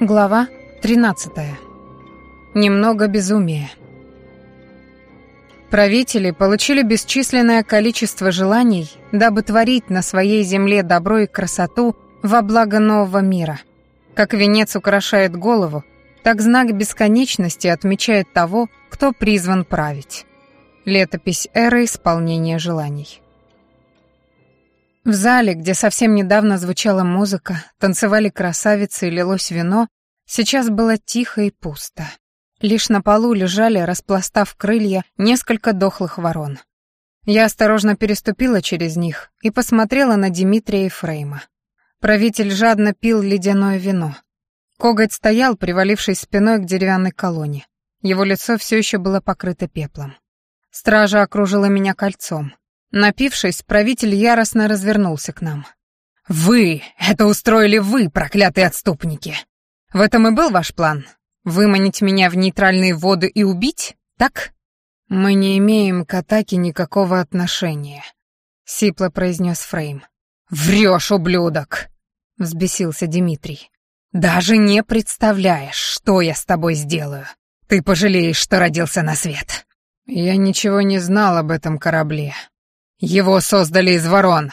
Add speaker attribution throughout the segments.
Speaker 1: Глава 13. Немного безумия. Правители получили бесчисленное количество желаний, дабы творить на своей земле добро и красоту во благо нового мира. Как венец украшает голову, так знак бесконечности отмечает того, кто призван править. Летопись эры исполнения желаний. В зале, где совсем недавно звучала музыка, танцевали красавицы и лилось вино, сейчас было тихо и пусто. Лишь на полу лежали, распластав крылья, несколько дохлых ворон. Я осторожно переступила через них и посмотрела на Дмитрия и Фрейма. Правитель жадно пил ледяное вино. Коготь стоял, привалившись спиной к деревянной колонне. Его лицо все еще было покрыто пеплом. Стража окружила меня кольцом. Напившись, правитель яростно развернулся к нам. «Вы! Это устроили вы, проклятые отступники! В этом и был ваш план? Выманить меня в нейтральные воды и убить? Так?» «Мы не имеем к атаке никакого отношения», — сипло произнес Фрейм. «Врешь, ублюдок!» — взбесился Дмитрий. «Даже не представляешь, что я с тобой сделаю. Ты пожалеешь, что родился на свет». «Я ничего не знал об этом корабле», его создали из ворон.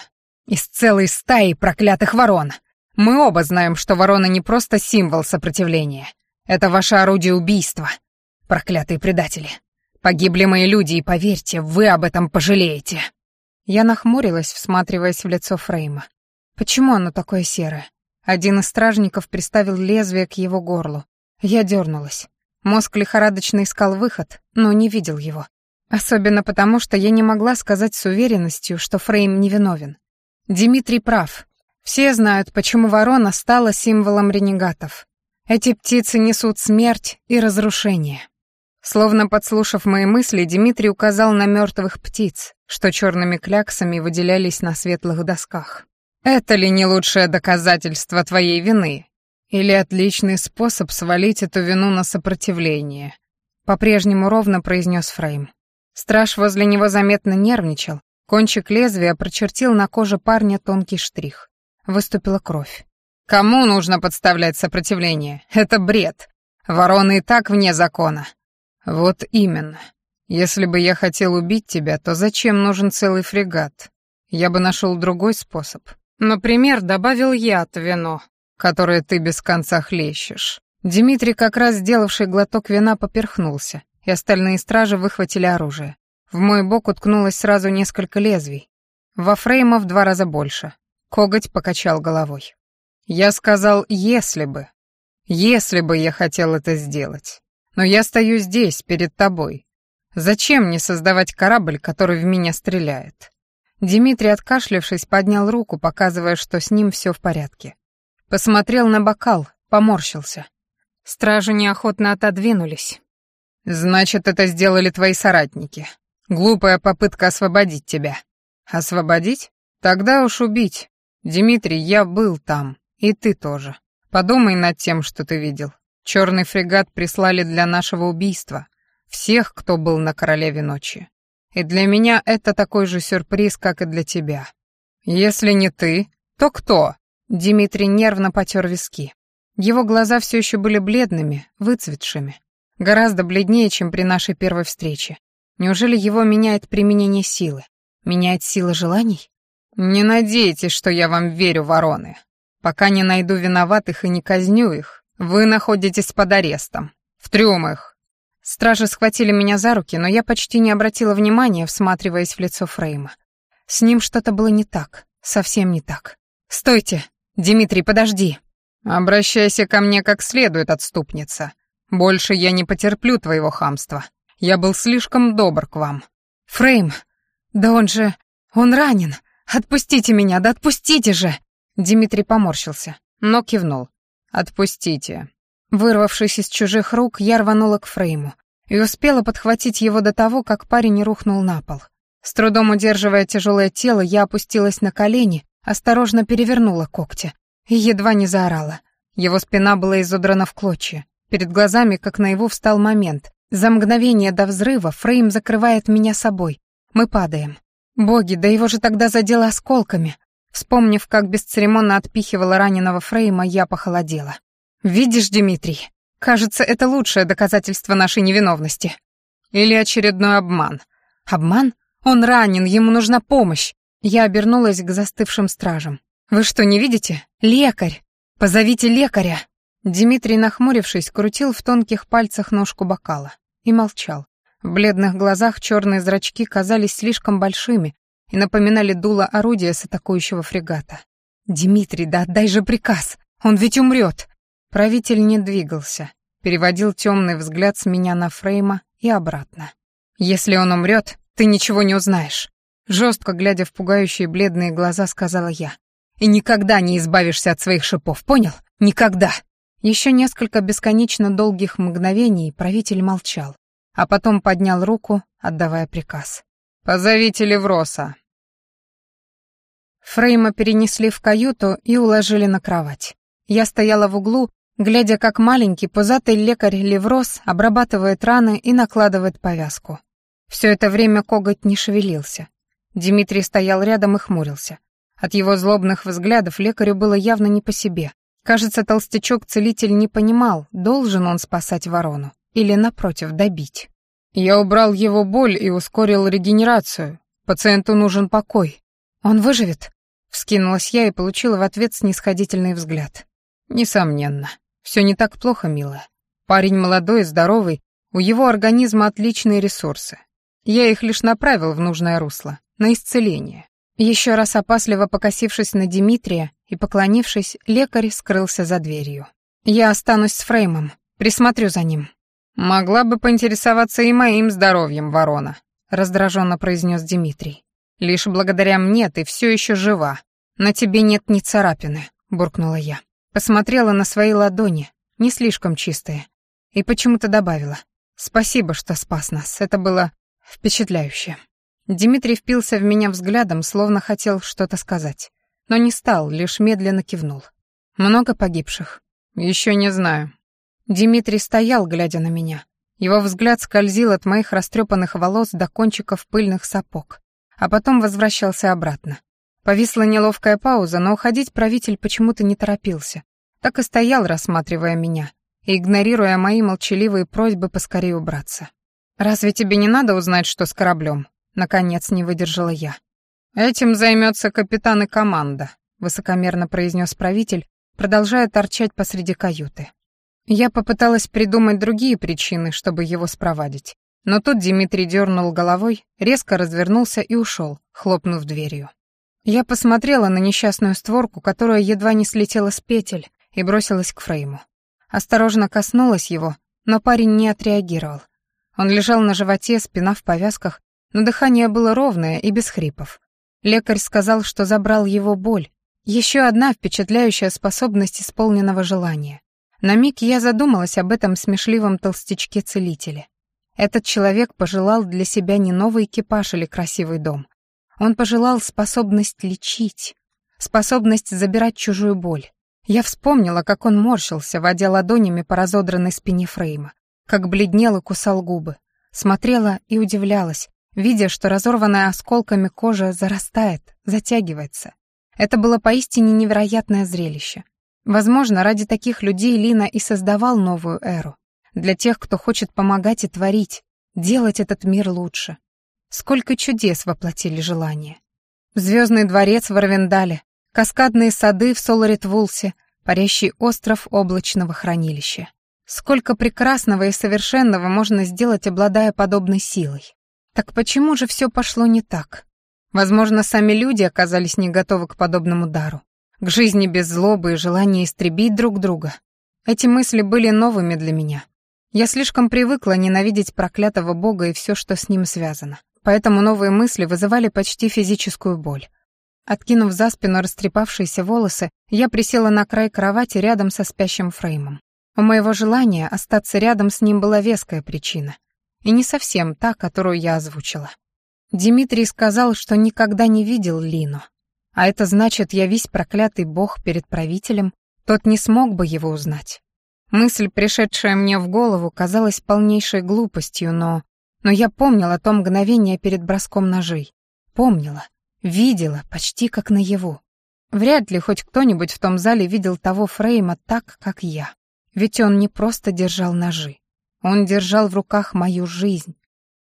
Speaker 1: Из целой стаи проклятых ворон. Мы оба знаем, что ворона не просто символ сопротивления. Это ваше орудие убийства. Проклятые предатели. Погибли мои люди, и поверьте, вы об этом пожалеете. Я нахмурилась, всматриваясь в лицо Фрейма. Почему оно такое серое? Один из стражников приставил лезвие к его горлу. Я дернулась. Мозг лихорадочно искал выход, но не видел его. Особенно потому, что я не могла сказать с уверенностью, что Фрейм невиновен. Дмитрий прав. Все знают, почему ворона стала символом ренегатов. Эти птицы несут смерть и разрушение. Словно подслушав мои мысли, Дмитрий указал на мертвых птиц, что черными кляксами выделялись на светлых досках. «Это ли не лучшее доказательство твоей вины? Или отличный способ свалить эту вину на сопротивление?» По-прежнему ровно произнес Фрейм. Страж возле него заметно нервничал. Кончик лезвия прочертил на коже парня тонкий штрих. Выступила кровь. «Кому нужно подставлять сопротивление? Это бред. Вороны и так вне закона». «Вот именно. Если бы я хотел убить тебя, то зачем нужен целый фрегат? Я бы нашел другой способ. Например, добавил яд в вино, которое ты без конца хлещешь». Дмитрий, как раз сделавший глоток вина, поперхнулся, и остальные стражи выхватили оружие. В мой бок уткнулось сразу несколько лезвий. Во фрейма в два раза больше. Коготь покачал головой. Я сказал «если бы». «Если бы я хотел это сделать. Но я стою здесь, перед тобой. Зачем мне создавать корабль, который в меня стреляет?» Дмитрий, откашлявшись, поднял руку, показывая, что с ним все в порядке. Посмотрел на бокал, поморщился. Стражи неохотно отодвинулись. «Значит, это сделали твои соратники. Глупая попытка освободить тебя». «Освободить? Тогда уж убить. Дмитрий, я был там, и ты тоже. Подумай над тем, что ты видел. Черный фрегат прислали для нашего убийства. Всех, кто был на Королеве ночи. И для меня это такой же сюрприз, как и для тебя. Если не ты, то кто?» Дмитрий нервно потер виски. Его глаза все еще были бледными, выцветшими. Гораздо бледнее, чем при нашей первой встрече. Неужели его меняет применение силы? Меняет сила желаний? Не надейтесь, что я вам верю, вороны. Пока не найду виноватых и не казню их, вы находитесь под арестом. В трюмах. Стражи схватили меня за руки, но я почти не обратила внимания, всматриваясь в лицо Фрейма. С ним что-то было не так, совсем не так. «Стойте! Дмитрий, подожди!» «Обращайся ко мне как следует, отступница», больше я не потерплю твоего хамства. Я был слишком добр к вам. Фрейм, да он же... он ранен. Отпустите меня, да отпустите же!» Дмитрий поморщился, но кивнул. «Отпустите». Вырвавшись из чужих рук, я рванула к Фрейму и успела подхватить его до того, как парень рухнул на пол. С трудом удерживая тяжелое тело, я опустилась на колени, осторожно перевернула когти и едва не заорала. Его спина была изодрана в клочья. Перед глазами, как на его встал момент. За мгновение до взрыва Фрейм закрывает меня собой. Мы падаем. Боги, да его же тогда задело осколками. Вспомнив, как бесцеремонно отпихивала раненого Фрейма, я похолодела. «Видишь, Дмитрий, кажется, это лучшее доказательство нашей невиновности. Или очередной обман». «Обман? Он ранен, ему нужна помощь». Я обернулась к застывшим стражам. «Вы что, не видите? Лекарь! Позовите лекаря!» Дмитрий, нахмурившись, крутил в тонких пальцах ножку бокала и молчал. В бледных глазах черные зрачки казались слишком большими и напоминали дуло орудия с атакующего фрегата. «Дмитрий, да отдай же приказ! Он ведь умрет!» Правитель не двигался, переводил темный взгляд с меня на Фрейма и обратно. «Если он умрет, ты ничего не узнаешь», — жестко глядя в пугающие бледные глаза, сказала я. «И никогда не избавишься от своих шипов, понял? Никогда!» Еще несколько бесконечно долгих мгновений правитель молчал, а потом поднял руку, отдавая приказ. «Позовите Левроса!» Фрейма перенесли в каюту и уложили на кровать. Я стояла в углу, глядя, как маленький пузатый лекарь Леврос обрабатывает раны и накладывает повязку. Все это время коготь не шевелился. Дмитрий стоял рядом и хмурился. От его злобных взглядов лекарю было явно не по себе, Кажется, толстячок-целитель не понимал, должен он спасать ворону или, напротив, добить. «Я убрал его боль и ускорил регенерацию. Пациенту нужен покой. Он выживет?» Вскинулась я и получила в ответ снисходительный взгляд. «Несомненно. Все не так плохо, милая. Парень молодой, здоровый, у его организма отличные ресурсы. Я их лишь направил в нужное русло, на исцеление. Еще раз опасливо покосившись на Дмитрия и поклонившись, лекарь скрылся за дверью. «Я останусь с Фреймом, присмотрю за ним». «Могла бы поинтересоваться и моим здоровьем, ворона», — раздраженно произнес Дмитрий. «Лишь благодаря мне ты все еще жива. На тебе нет ни царапины», — буркнула я. Посмотрела на свои ладони, не слишком чистые, и почему-то добавила. «Спасибо, что спас нас, это было впечатляюще». Дмитрий впился в меня взглядом, словно хотел что-то сказать. Но не стал, лишь медленно кивнул. «Много погибших?» «Еще не знаю». Дмитрий стоял, глядя на меня. Его взгляд скользил от моих растрепанных волос до кончиков пыльных сапог, а потом возвращался обратно. Повисла неловкая пауза, но уходить правитель почему-то не торопился. Так и стоял, рассматривая меня, и игнорируя мои молчаливые просьбы поскорее убраться. «Разве тебе не надо узнать, что с кораблем?» Наконец не выдержала я. «Этим займется капитан и команда», — высокомерно произнес правитель, продолжая торчать посреди каюты. Я попыталась придумать другие причины, чтобы его спровадить. Но тут Дмитрий дернул головой, резко развернулся и ушел, хлопнув дверью. Я посмотрела на несчастную створку, которая едва не слетела с петель, и бросилась к Фрейму. Осторожно коснулась его, но парень не отреагировал. Он лежал на животе, спина в повязках, но дыхание было ровное и без хрипов. Лекарь сказал, что забрал его боль. Еще одна впечатляющая способность исполненного желания. На миг я задумалась об этом смешливом толстячке-целителе. Этот человек пожелал для себя не новый экипаж или красивый дом. Он пожелал способность лечить, способность забирать чужую боль. Я вспомнила, как он морщился, водя ладонями по разодранной спине Фрейма, как бледнел и кусал губы. Смотрела и удивлялась, видя, что разорванная осколками кожа зарастает, затягивается. Это было поистине невероятное зрелище. Возможно, ради таких людей Лина и создавал новую эру. Для тех, кто хочет помогать и творить, делать этот мир лучше. Сколько чудес воплотили желания. Звездный дворец в Арвендале, каскадные сады в Соларитвулсе, парящий остров облачного хранилища. Сколько прекрасного и совершенного можно сделать, обладая подобной силой. Так почему же все пошло не так? Возможно, сами люди оказались не готовы к подобному дару, к жизни без злобы и желания истребить друг друга. Эти мысли были новыми для меня. Я слишком привыкла ненавидеть проклятого бога и все, что с ним связано. Поэтому новые мысли вызывали почти физическую боль. Откинув за спину растрепавшиеся волосы, я присела на край кровати рядом со спящим Фреймом. У моего желания остаться рядом с ним была веская причина и не совсем та, которую я озвучила. Дмитрий сказал, что никогда не видел Лину, а это значит, я весь проклятый бог перед правителем, тот не смог бы его узнать. Мысль, пришедшая мне в голову, казалась полнейшей глупостью, но... Но я помнила том мгновении перед броском ножей. Помнила, видела, почти как наяву. Вряд ли хоть кто-нибудь в том зале видел того Фрейма так, как я. Ведь он не просто держал ножи. Он держал в руках мою жизнь.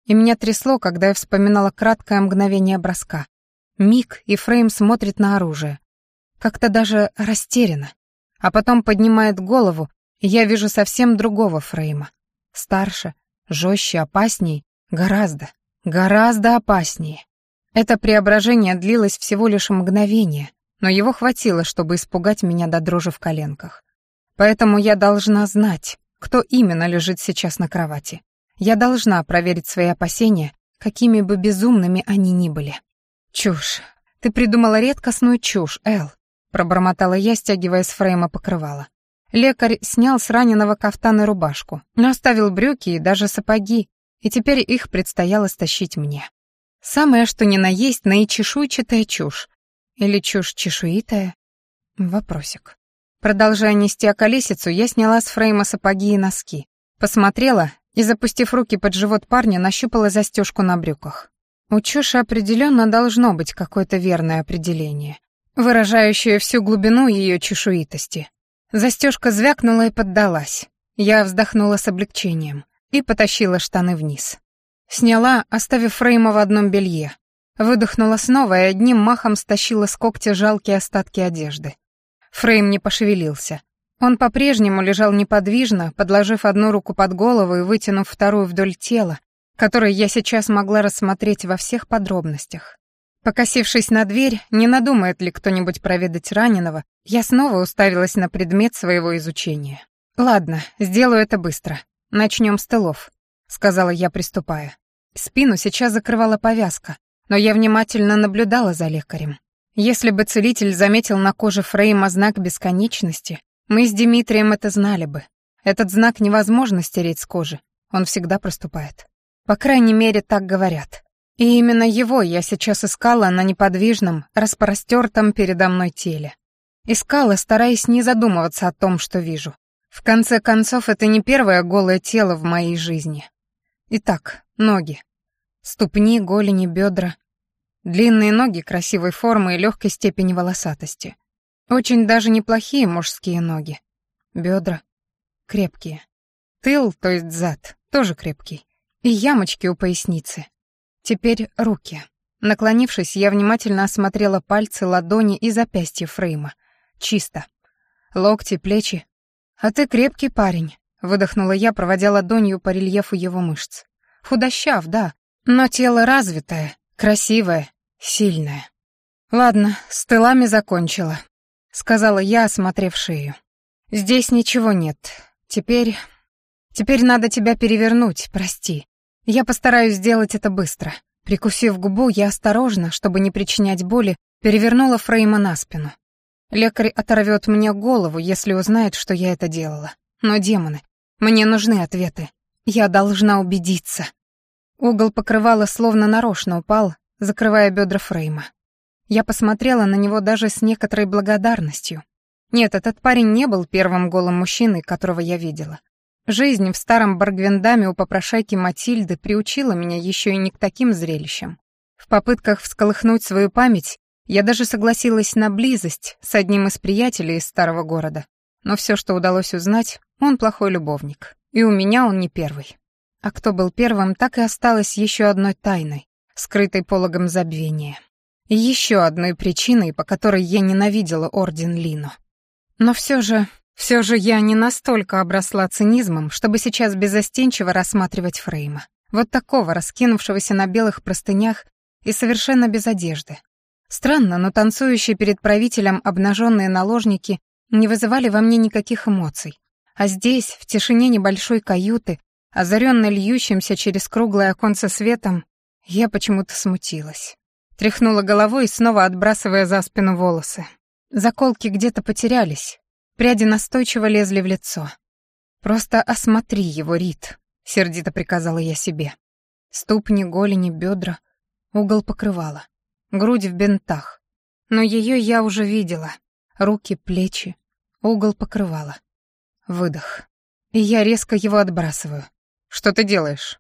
Speaker 1: И меня трясло, когда я вспоминала краткое мгновение броска. Миг, и Фрейм смотрит на оружие. Как-то даже растеряно. А потом поднимает голову, и я вижу совсем другого Фрейма. Старше, жестче, опасней, гораздо, гораздо опаснее. Это преображение длилось всего лишь мгновение, но его хватило, чтобы испугать меня до дрожи в коленках. Поэтому я должна знать, кто именно лежит сейчас на кровати. Я должна проверить свои опасения, какими бы безумными они ни были. «Чушь. Ты придумала редкостную чушь, Эл», — пробормотала я, стягивая с фрейма покрывало. Лекарь снял с раненого кафтан и рубашку, оставил брюки и даже сапоги, и теперь их предстояло стащить мне. Самое, что ни на есть, наичешуйчатая чушь. Или чушь чешуитая? Вопросик. Продолжая нести околесицу, я сняла с фрейма сапоги и носки. Посмотрела и, запустив руки под живот парня, нащупала застежку на брюках. У Чуши определенно должно быть какое-то верное определение, выражающее всю глубину ее чешуитости. Застежка звякнула и поддалась. Я вздохнула с облегчением и потащила штаны вниз. Сняла, оставив Фрейма в одном белье. Выдохнула снова и одним махом стащила с когтя жалкие остатки одежды. Фрейм не пошевелился. Он по-прежнему лежал неподвижно, подложив одну руку под голову и вытянув вторую вдоль тела, которое я сейчас могла рассмотреть во всех подробностях. Покосившись на дверь, не надумает ли кто-нибудь проведать раненого, я снова уставилась на предмет своего изучения. «Ладно, сделаю это быстро. Начнем с тылов», — сказала я, приступая. Спину сейчас закрывала повязка, но я внимательно наблюдала за лекарем. Если бы целитель заметил на коже Фрейма знак бесконечности, мы с Дмитрием это знали бы. Этот знак невозможно стереть с кожи, он всегда проступает. По крайней мере, так говорят. И именно его я сейчас искала на неподвижном, распростертом передо мной теле. Искала, стараясь не задумываться о том, что вижу. В конце концов, это не первое голое тело в моей жизни. Итак, ноги. Ступни, голени, бедра, Длинные ноги красивой формы и легкой степени волосатости. Очень даже неплохие мужские ноги. Бедра крепкие. Тыл, то есть зад, тоже крепкий. И ямочки у поясницы. Теперь руки. Наклонившись, я внимательно осмотрела пальцы, ладони и запястья Фрейма. Чисто. Локти, плечи. «А ты крепкий парень», — выдохнула я, проводя ладонью по рельефу его мышц. «Худощав, да, но тело развитое, Красивая, сильная. «Ладно, с тылами закончила», — сказала я, осмотрев шею. «Здесь ничего нет. Теперь... Теперь надо тебя перевернуть, прости. Я постараюсь сделать это быстро». Прикусив губу, я осторожно, чтобы не причинять боли, перевернула Фрейма на спину. Лекарь оторвет мне голову, если узнает, что я это делала. Но, демоны, мне нужны ответы. Я должна убедиться. Угол покрывала словно нарочно упал, закрывая бедра Фрейма. Я посмотрела на него даже с некоторой благодарностью. Нет, этот парень не был первым голым мужчиной, которого я видела. Жизнь в старом Баргвендаме у попрошайки Матильды приучила меня еще и не к таким зрелищам. В попытках всколыхнуть свою память я даже согласилась на близость с одним из приятелей из старого города. Но все, что удалось узнать, он плохой любовник, и у меня он не первый. А кто был первым, так и осталось еще одной тайной, скрытой пологом забвения. И еще одной причиной, по которой я ненавидела Орден Лину. Но все же, все же я не настолько обросла цинизмом, чтобы сейчас безостенчиво рассматривать Фрейма. Вот такого, раскинувшегося на белых простынях и совершенно без одежды. Странно, но танцующие перед правителем обнаженные наложники не вызывали во мне никаких эмоций. А здесь, в тишине небольшой каюты, Озарённо льющимся через круглое оконце светом, я почему-то смутилась. Тряхнула головой, снова отбрасывая за спину волосы. Заколки где-то потерялись, пряди настойчиво лезли в лицо. «Просто осмотри его, Рит», — сердито приказала я себе. Ступни, голени, бедра, угол покрывала, грудь в бинтах. Но ее я уже видела. Руки, плечи, угол покрывала. Выдох. И я резко его отбрасываю. Что ты делаешь?»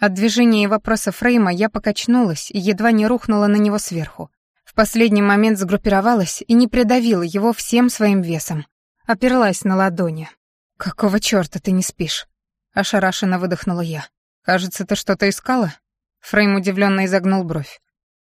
Speaker 1: От движения и вопроса Фрейма я покачнулась и едва не рухнула на него сверху. В последний момент сгруппировалась и не придавила его всем своим весом. Оперлась на ладони. «Какого чёрта ты не спишь?» Ошарашенно выдохнула я. «Кажется, ты что-то искала?» Фрейм удивлённо изогнул бровь.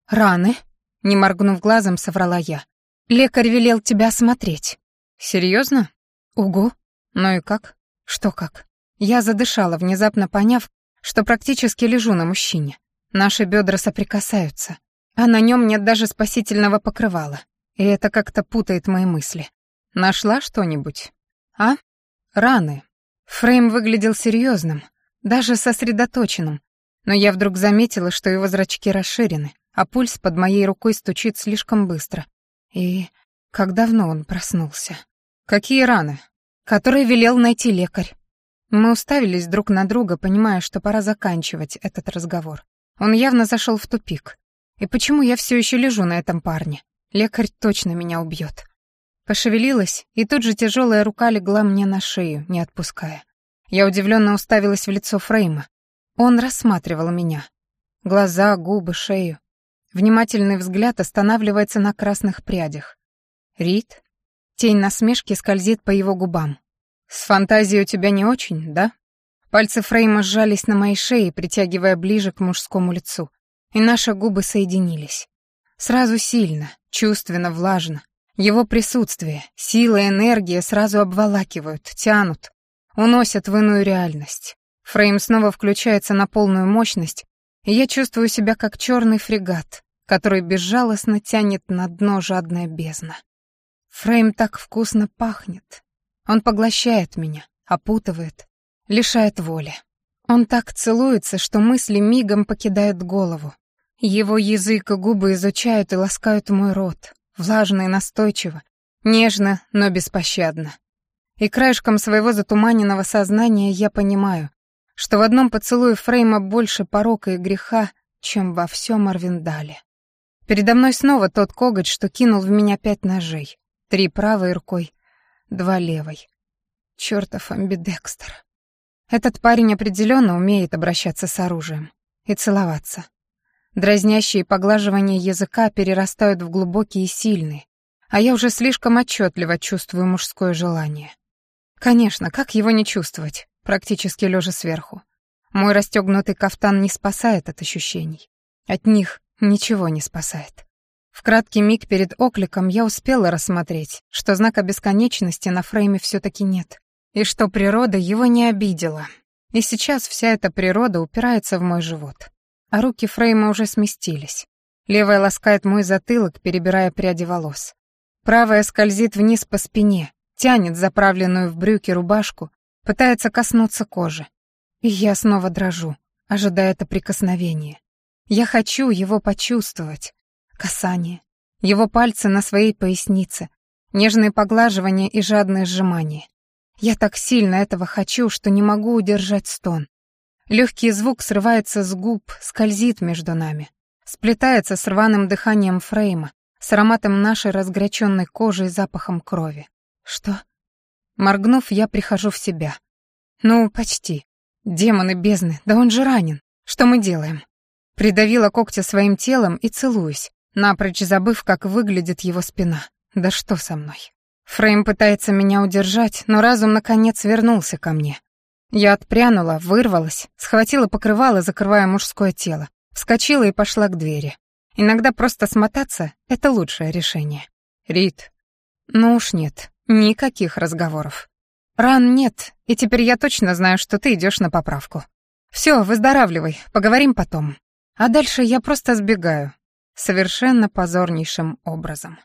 Speaker 1: «Раны?» Не моргнув глазом, соврала я. «Лекарь велел тебя осмотреть». «Серьёзно?» «Угу». «Ну и как?» «Что как?» Я задышала, внезапно поняв, что практически лежу на мужчине. Наши бедра соприкасаются, а на нем нет даже спасительного покрывала. И это как-то путает мои мысли. Нашла что-нибудь? А? Раны. Фрейм выглядел серьезным, даже сосредоточенным, но я вдруг заметила, что его зрачки расширены, а пульс под моей рукой стучит слишком быстро. И как давно он проснулся? Какие раны? Которые велел найти лекарь. Мы уставились друг на друга, понимая, что пора заканчивать этот разговор. Он явно зашел в тупик. И почему я все еще лежу на этом парне? Лекарь точно меня убьет. Пошевелилась, и тут же тяжелая рука легла мне на шею, не отпуская. Я удивленно уставилась в лицо Фрейма. Он рассматривал меня. Глаза, губы, шею. Внимательный взгляд останавливается на красных прядях. Рид. Тень насмешки скользит по его губам. «С фантазией у тебя не очень, да?» Пальцы Фрейма сжались на моей шее, притягивая ближе к мужскому лицу, и наши губы соединились. Сразу сильно, чувственно, влажно. Его присутствие, сила и энергия сразу обволакивают, тянут, уносят в иную реальность. Фрейм снова включается на полную мощность, и я чувствую себя как черный фрегат, который безжалостно тянет на дно жадная бездна. Фрейм так вкусно пахнет, он поглощает меня, опутывает, лишает воли. Он так целуется, что мысли мигом покидают голову. Его язык и губы изучают и ласкают мой рот, влажно и настойчиво, нежно, но беспощадно. И краешком своего затуманенного сознания я понимаю, что в одном поцелуе Фрейма больше порока и греха, чем во всем Арвиндале. Передо мной снова тот коготь, что кинул в меня пять ножей. Три правой рукой, два левой. Чёртов амбидекстер. Этот парень определенно умеет обращаться с оружием и целоваться. Дразнящие поглаживания языка перерастают в глубокие и сильные, а я уже слишком отчётливо чувствую мужское желание. Конечно, как его не чувствовать, практически лежа сверху. Мой расстегнутый кафтан не спасает от ощущений. От них ничего не спасает. В краткий миг перед окликом я успела рассмотреть, что знака бесконечности на фрейме все таки нет, и что природа его не обидела. И сейчас вся эта природа упирается в мой живот. А руки фрейма уже сместились. Левая ласкает мой затылок, перебирая пряди волос. Правая скользит вниз по спине, тянет заправленную в брюки рубашку, пытается коснуться кожи. И я снова дрожу, ожидая это прикосновение. Я хочу его почувствовать, касание, его пальцы на своей пояснице, нежные поглаживания и жадное сжимание. Я так сильно этого хочу, что не могу удержать стон. Легкий звук срывается с губ, скользит между нами, сплетается с рваным дыханием Фрейма, с ароматом нашей разгоряченной кожи и запахом крови. Что? Моргнув, я прихожу в себя. Ну, почти. Демоны бездны, да он же ранен. Что мы делаем? Придавила когти своим телом и целуюсь, напрочь забыв, как выглядит его спина. Да что со мной? Фрейм пытается меня удержать, но разум наконец вернулся ко мне. Я отпрянула, вырвалась, схватила покрывало, закрывая мужское тело, вскочила и пошла к двери. Иногда просто смотаться — это лучшее решение. Рид. Ну уж нет, никаких разговоров. Ран нет, и теперь я точно знаю, что ты идешь на поправку. Все, выздоравливай, поговорим потом. А дальше я просто сбегаю, совершенно позорнейшим образом.